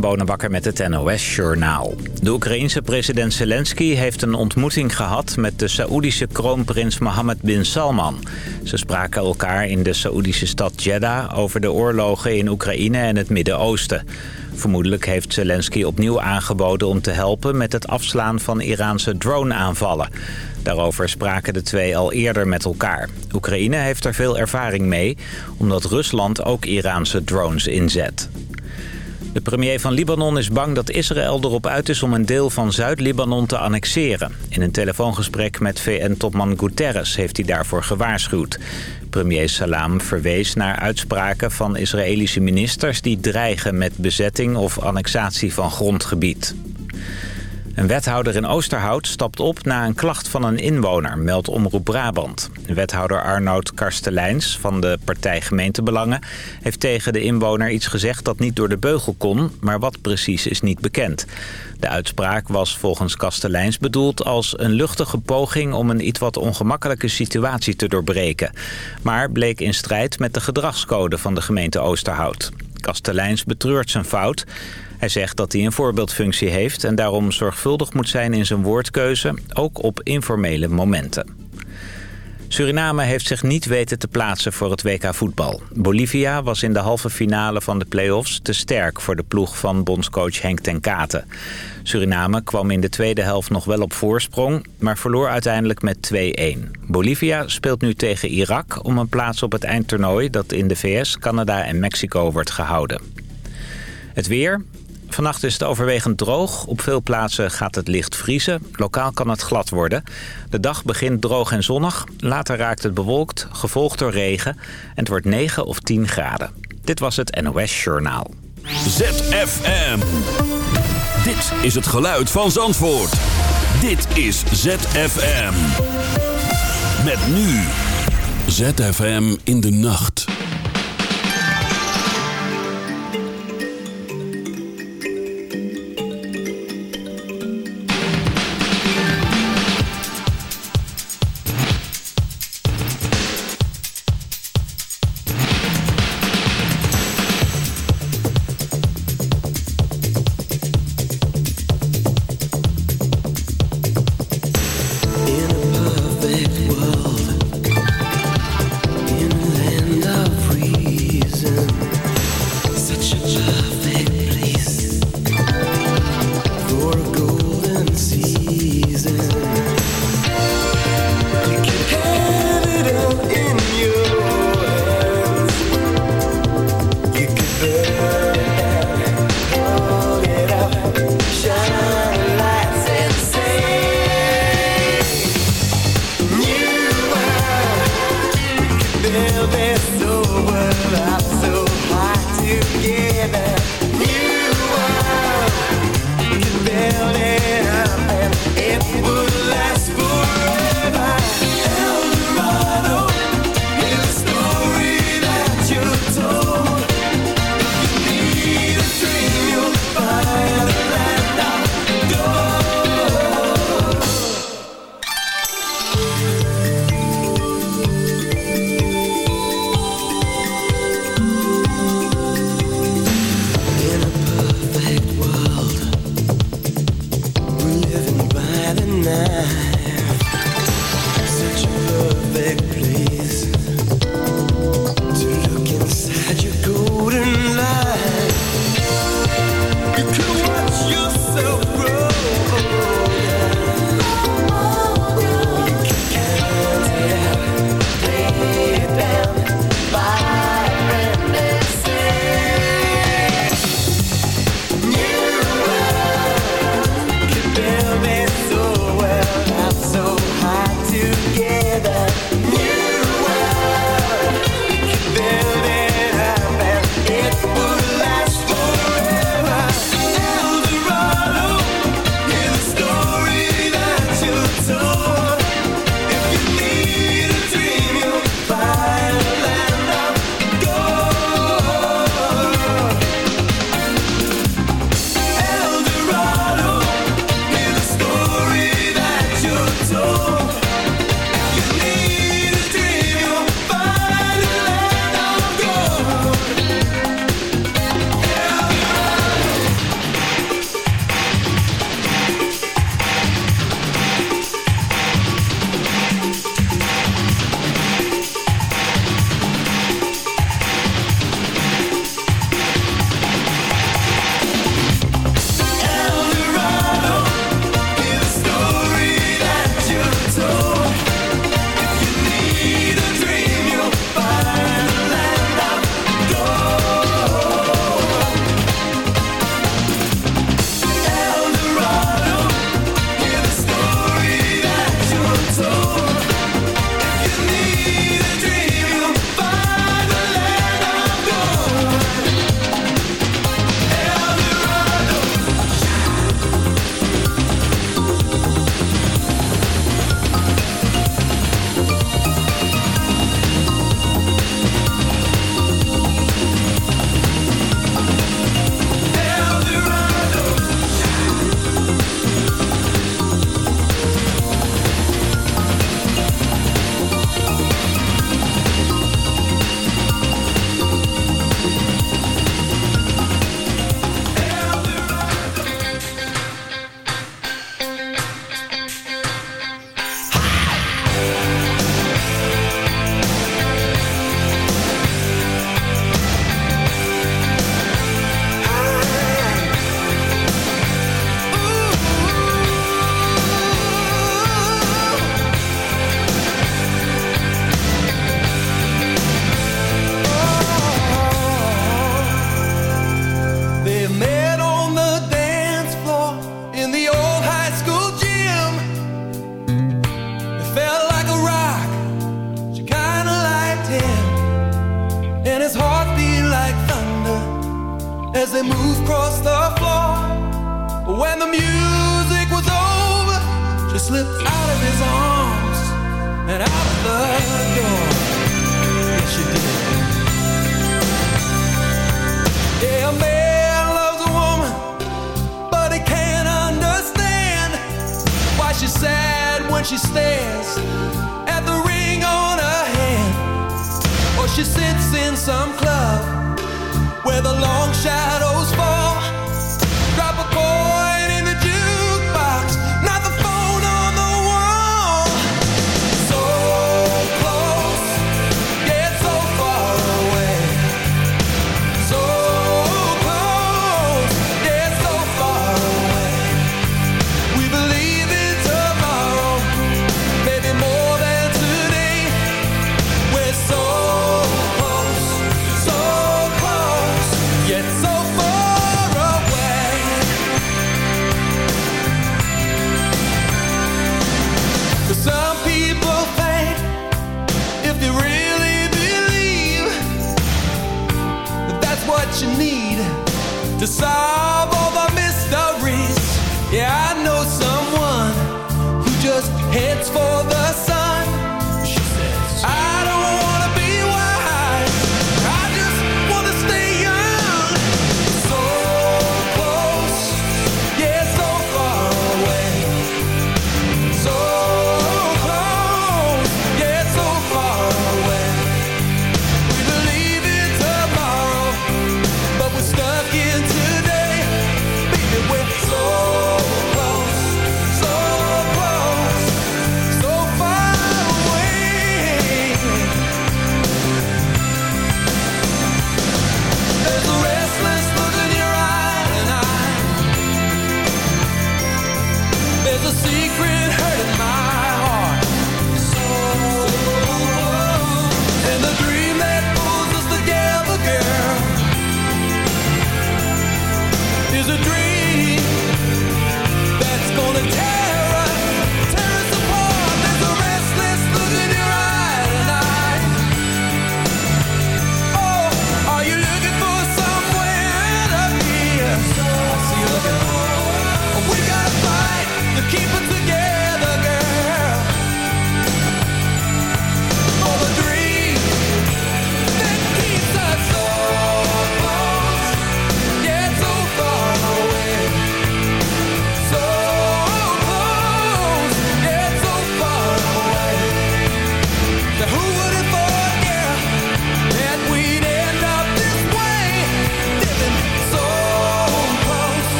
Bonenbakker met het NOS Journaal. De Oekraïense president Zelensky heeft een ontmoeting gehad... met de Saoedische kroonprins Mohammed bin Salman. Ze spraken elkaar in de Saoedische stad Jeddah... over de oorlogen in Oekraïne en het Midden-Oosten. Vermoedelijk heeft Zelensky opnieuw aangeboden om te helpen... met het afslaan van Iraanse drone-aanvallen. Daarover spraken de twee al eerder met elkaar. Oekraïne heeft er veel ervaring mee... omdat Rusland ook Iraanse drones inzet. De premier van Libanon is bang dat Israël erop uit is om een deel van Zuid-Libanon te annexeren. In een telefoongesprek met VN-topman Guterres heeft hij daarvoor gewaarschuwd. Premier Salam verwees naar uitspraken van Israëlische ministers... die dreigen met bezetting of annexatie van grondgebied. Een wethouder in Oosterhout stapt op na een klacht van een inwoner, meldt Omroep Brabant. Wethouder Arnoud Karstelijns van de partij Gemeentebelangen... heeft tegen de inwoner iets gezegd dat niet door de beugel kon... maar wat precies is niet bekend. De uitspraak was volgens Kastelijns bedoeld als een luchtige poging... om een iets wat ongemakkelijke situatie te doorbreken. Maar bleek in strijd met de gedragscode van de gemeente Oosterhout. Kastelijns betreurt zijn fout... Hij zegt dat hij een voorbeeldfunctie heeft en daarom zorgvuldig moet zijn in zijn woordkeuze, ook op informele momenten. Suriname heeft zich niet weten te plaatsen voor het WK voetbal. Bolivia was in de halve finale van de play-offs te sterk voor de ploeg van bondscoach Henk ten Katen. Suriname kwam in de tweede helft nog wel op voorsprong, maar verloor uiteindelijk met 2-1. Bolivia speelt nu tegen Irak om een plaats op het eindtoernooi dat in de VS, Canada en Mexico wordt gehouden. Het weer. Vannacht is het overwegend droog. Op veel plaatsen gaat het licht vriezen. Lokaal kan het glad worden. De dag begint droog en zonnig. Later raakt het bewolkt, gevolgd door regen. En het wordt 9 of 10 graden. Dit was het NOS Journaal. ZFM. Dit is het geluid van Zandvoort. Dit is ZFM. Met nu. ZFM in de nacht.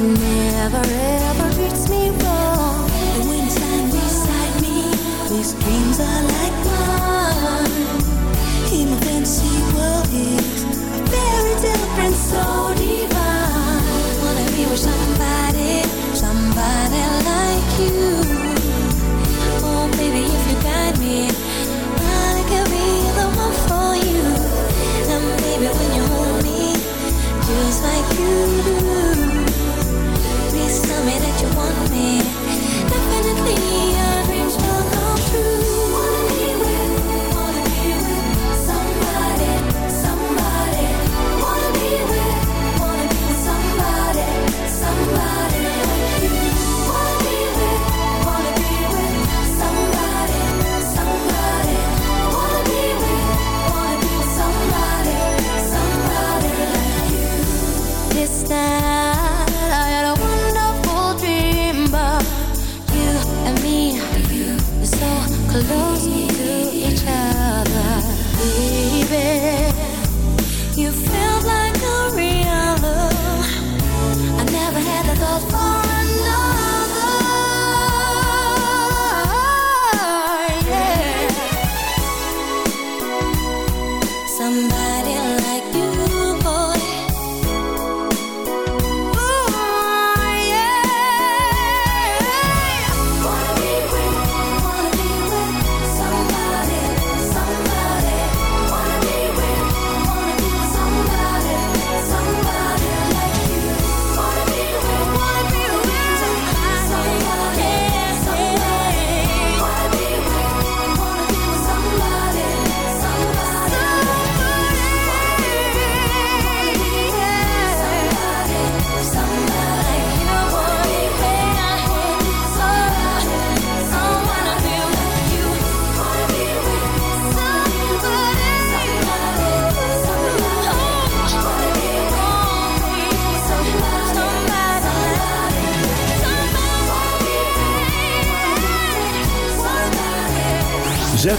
never ever treats me wrong. When beside me, dreams are like mine. In my fantasy world a very different, divine. Wanna be with somebody, somebody like you. Oh, baby, if you guide me, I be the one for you. And baby, when you hold me, just like you.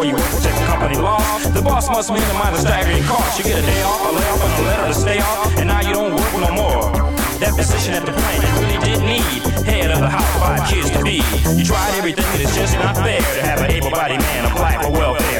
Before you work check the company laws. The boss must minimize the staggering cost. You get a day off, a layoff, and a letter to stay off, and now you don't work no more. That position at the plant you really did need. Head of the house, five kids to be. You tried everything and it's just not fair to have an able-bodied man apply for welfare.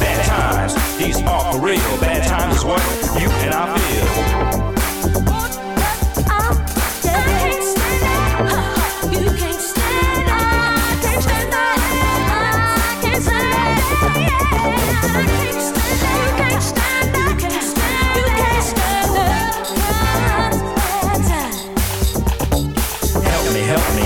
Bad times, these are for real. Bad times is what you and I feel. You can't stand up I can't stand You can't stand up You can't stand the Help me help me.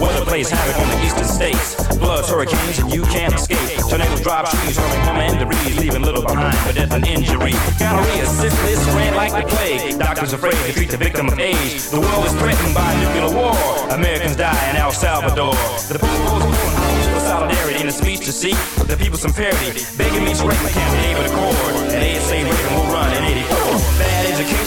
Weather plays havoc on the eastern states. Floods, hurricanes, and you can't escape. Tornadoes drop trees, hurling home and debris, leaving little behind for death and injury. Gonorrhea, syphilis, spread like the plague. Doctors afraid to treat the victim of age. The world is threatened by nuclear war. Americans die in El Salvador. The people's pulling for solidarity in a speech to seek the people some parity. Begging me to write my campaign with a cord. And they say Reagan will run in 84.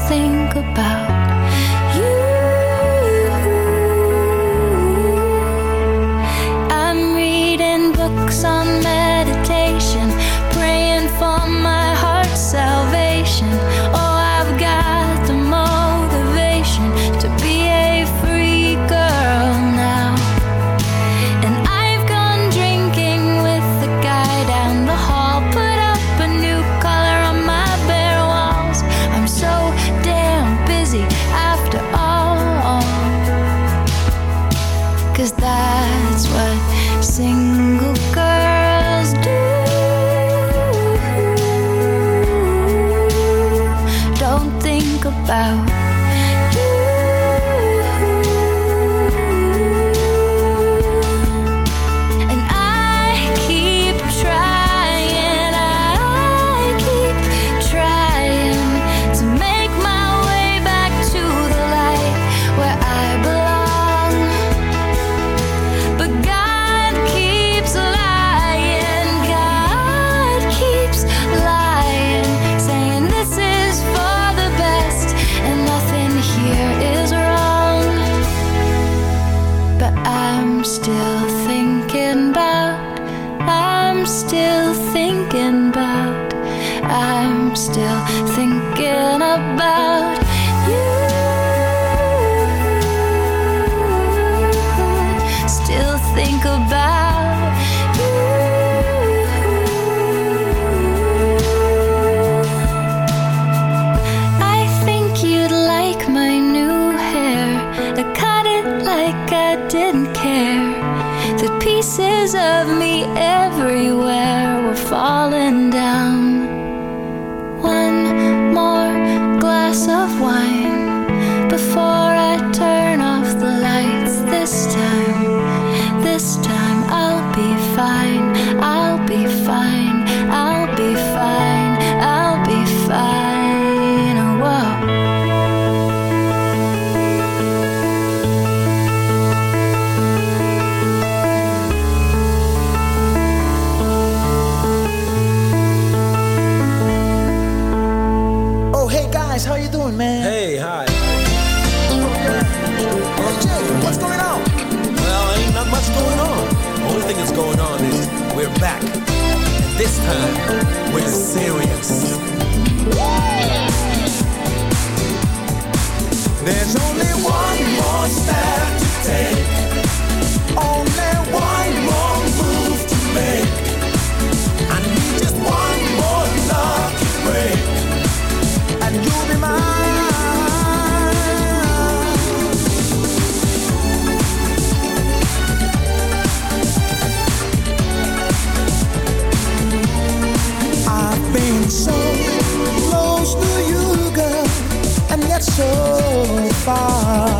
And didn't care. The pieces of me everywhere were falling down. we're serious. There's only one more step to take. far.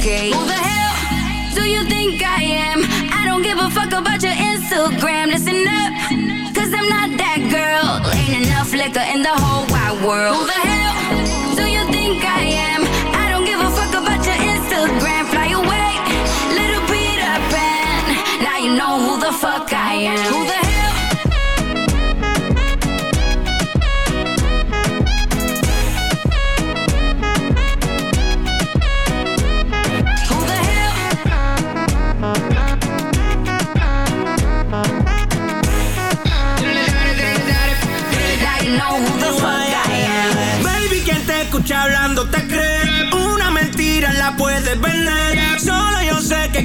okay. Who the hell do you think I am? I don't give a fuck about your Instagram. Listen up, cause I'm not that girl. Ain't enough liquor in the whole wide world.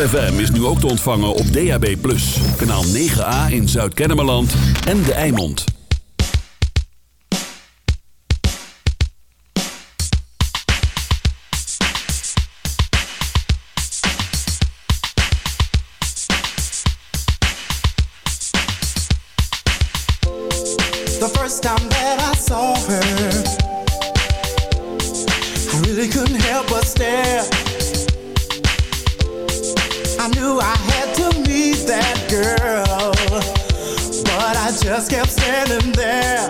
ZFM is nu ook te ontvangen op DAB+. Kanaal 9A in Zuid-Kennemerland en De Eimond. The first time that I saw her I really couldn't help but stare that girl, but I just kept standing there.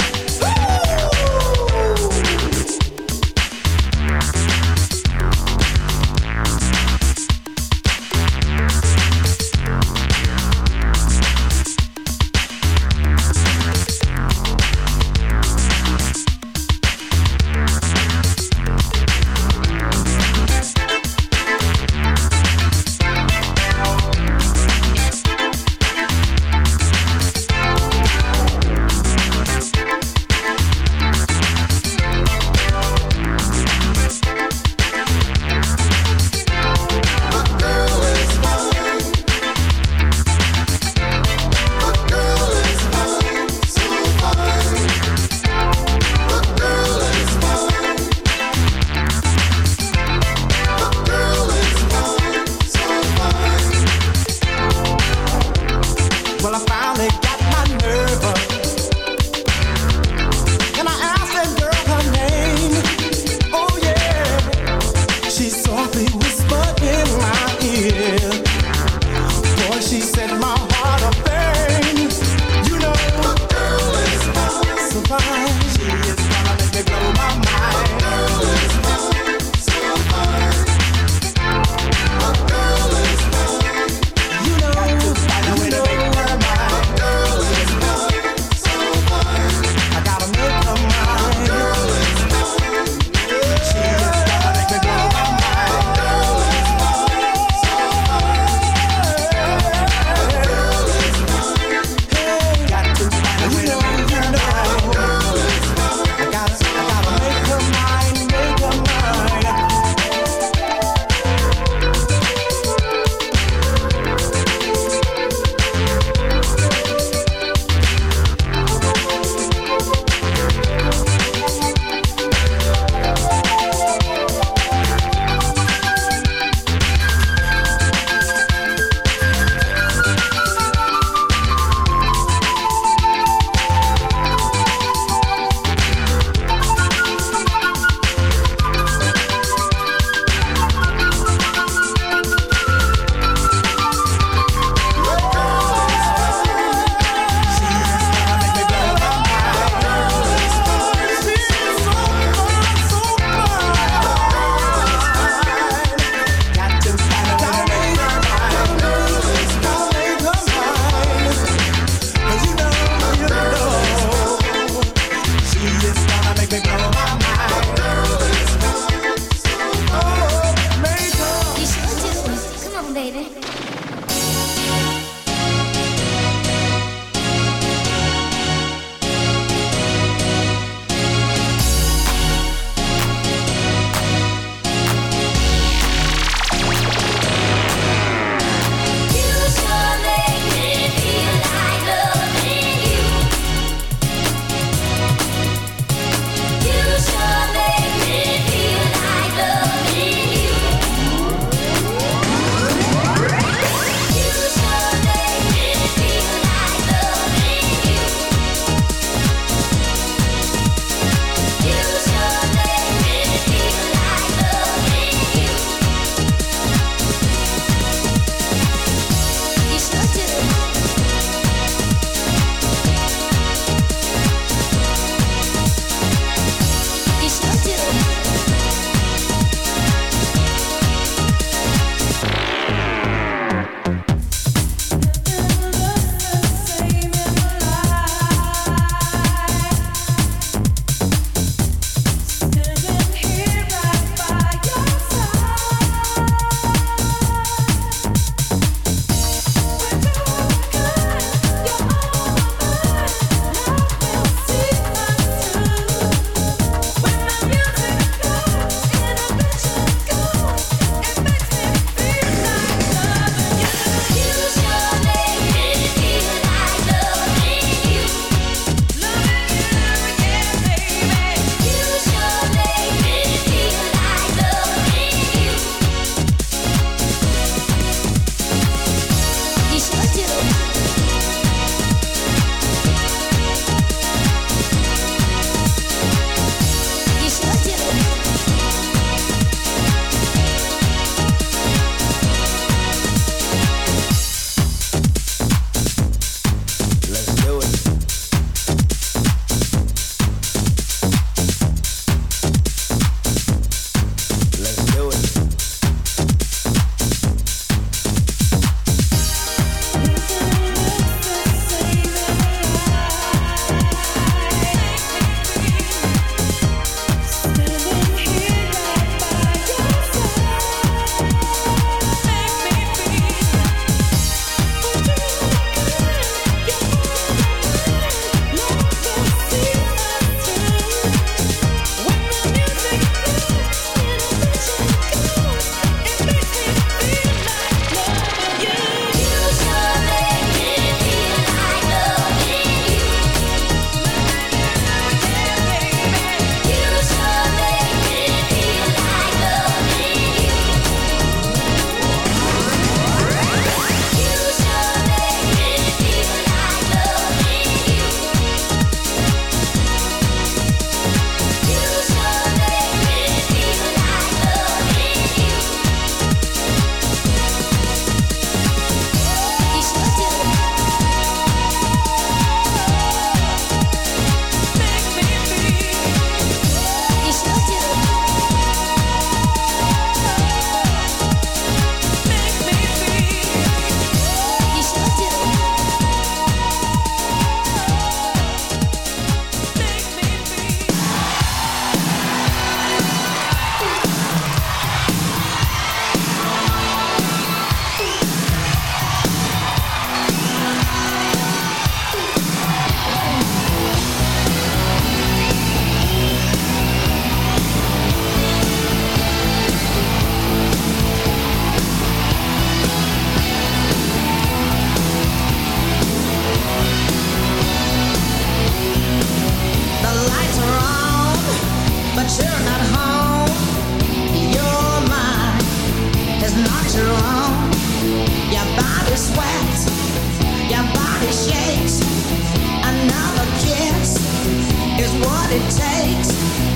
it takes.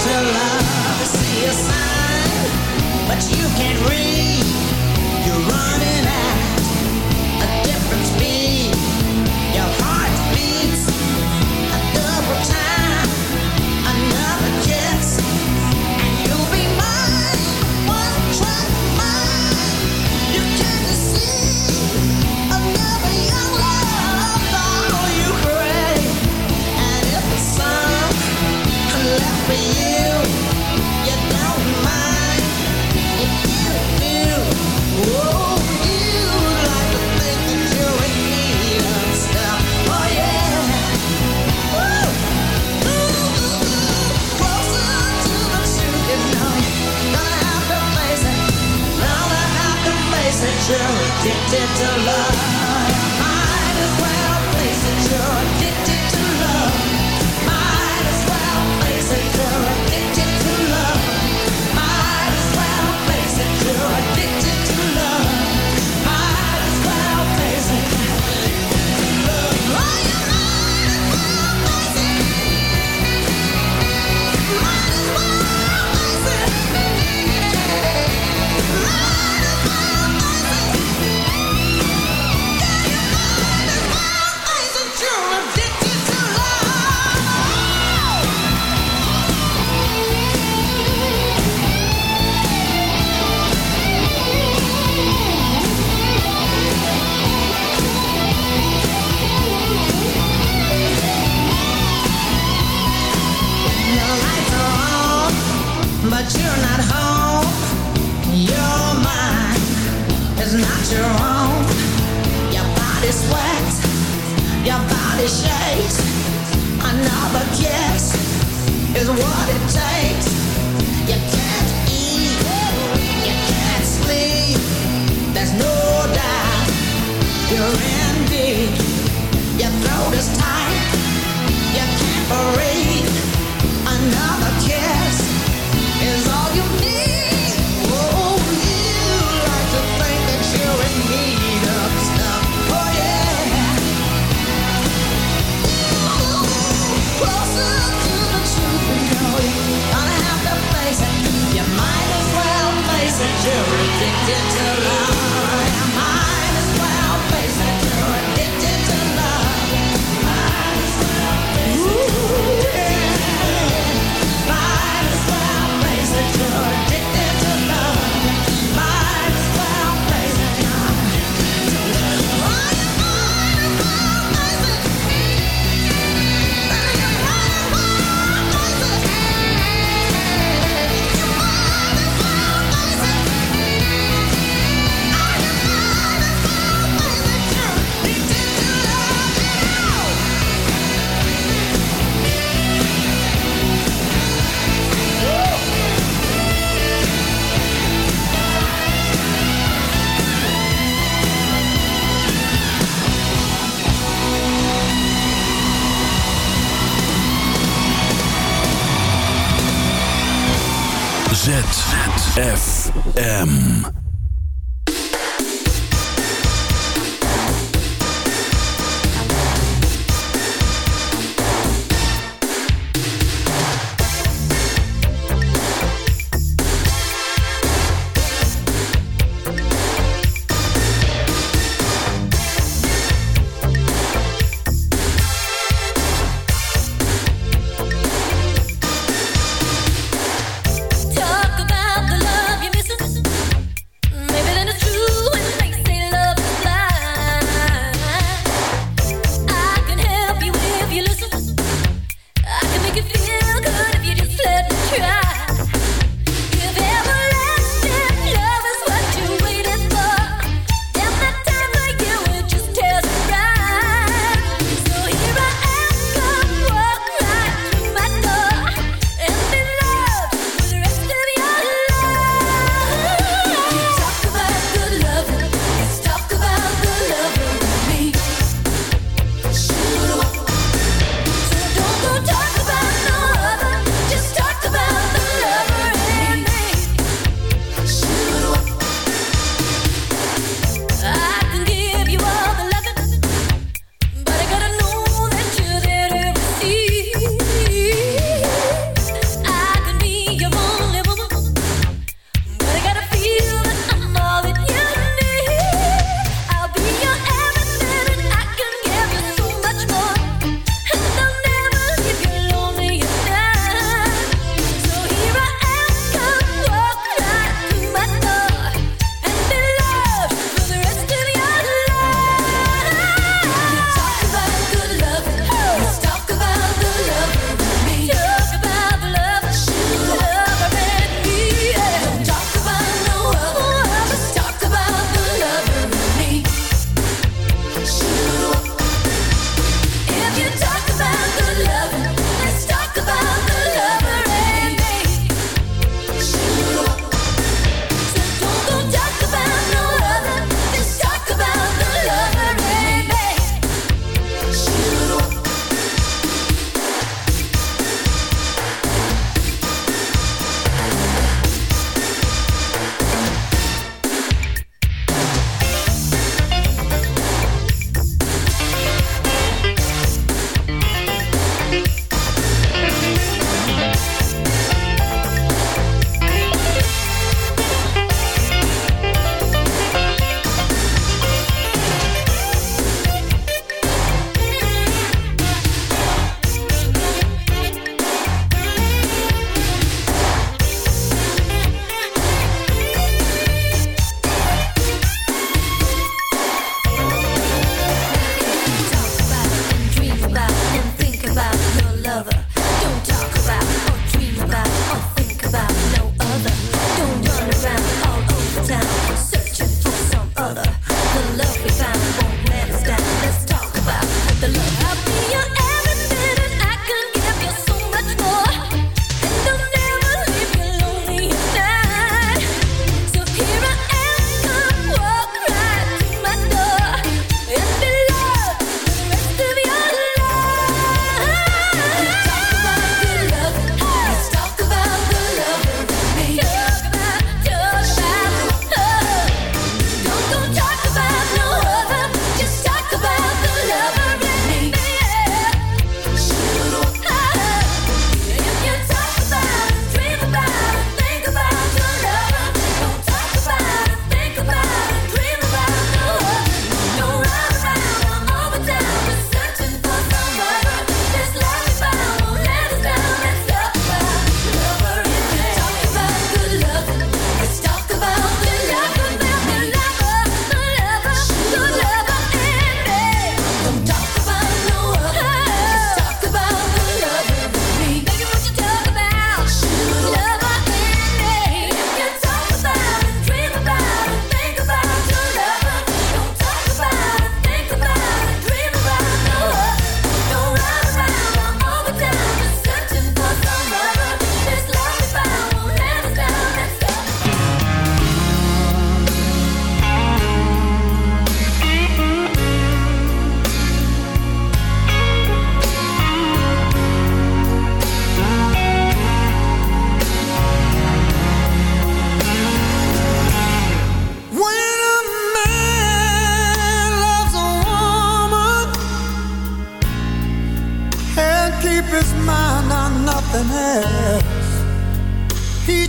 ZFM.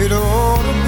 it ought to be